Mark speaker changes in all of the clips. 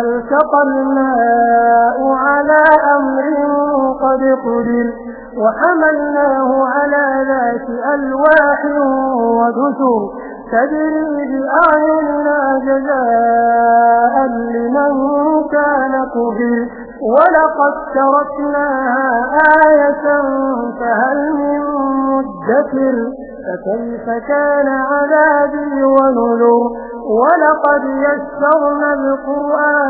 Speaker 1: فالتقى الماء على أمر قد قدر وحملناه على ذات ألواح ودسر تجري بأعيننا جزاء لمن كان كبير ولقد تركناها آية فهل من مدكر؟ فكيف كان عذابي ونذر؟ ولقد يسرنا القرآن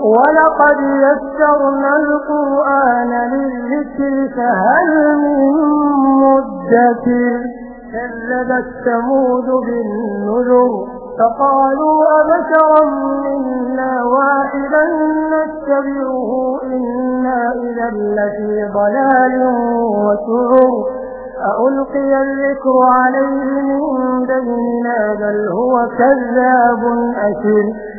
Speaker 1: ولقد يسرنا القرآن للذكر فهل من مدكر كذبت ثمود بالنذر فقالوا أبشرا منا واحدا نتبعه إنا إذا لفي ضلال وسعر ألقي الذكر عليه من بيننا بل هو كذاب أشر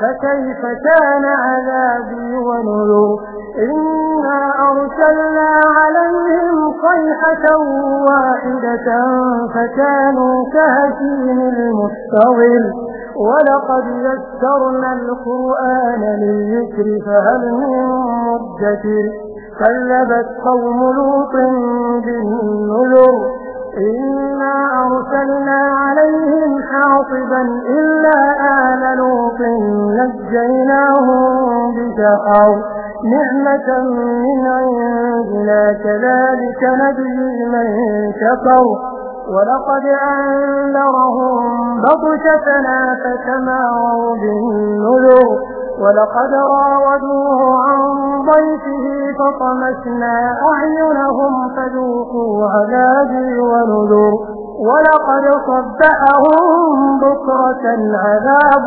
Speaker 1: فكيف كان عذابي ونذر؟ إنا أرسلنا عليهم صيحة واحدة فكانوا كهشيم المستغل ولقد يسرنا القرآن للذكر فهل من مدكر؟ كذبت قوم لوط بالنذر. إنا أرسلنا عليهم حاصبا إلا آل لوط نجيناهم بشقر نعمة من عندنا كذلك نجزي من شكر ولقد أنذرهم بطشتنا فتماروا بالنذر. ولقد راودوه عن ضيفه فطمسنا أعينهم فذوقوا عذابي ونذر. ولقد صبحهم بكرة عذاب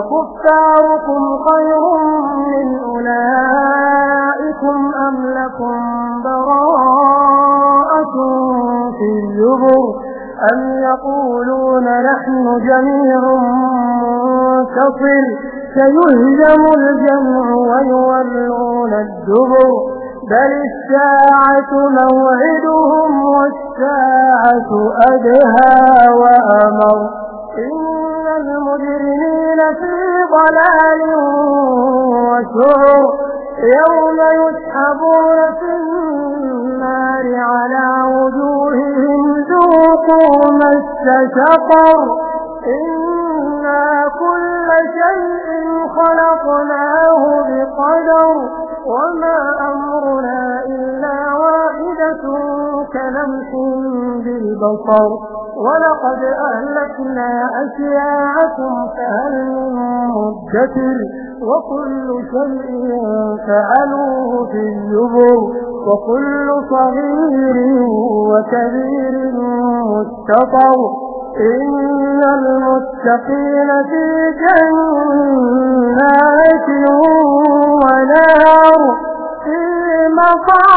Speaker 1: أكفاركم خير من أولئكم أم لكم براءة في الزبر أم يقولون نحن جميع منتصر سيهزم الجمع ويولون الدبر بل الساعة موعدهم والساعة أدهى وأمر في ضلال وسعر يوم يسحبون في النار على وجوههم ذوقوا مس سقر إنا كل شيء خلقناه بقدر وما أمرنا إلا واحدة كلمح بالبصر. ولقد أهلكنا أشياعكم فهل من مدكر؟ وكل شيء فعلوه في الزبر. وكل صغير وكبير مستطر. إن المتقين في جنات ونار في مقعد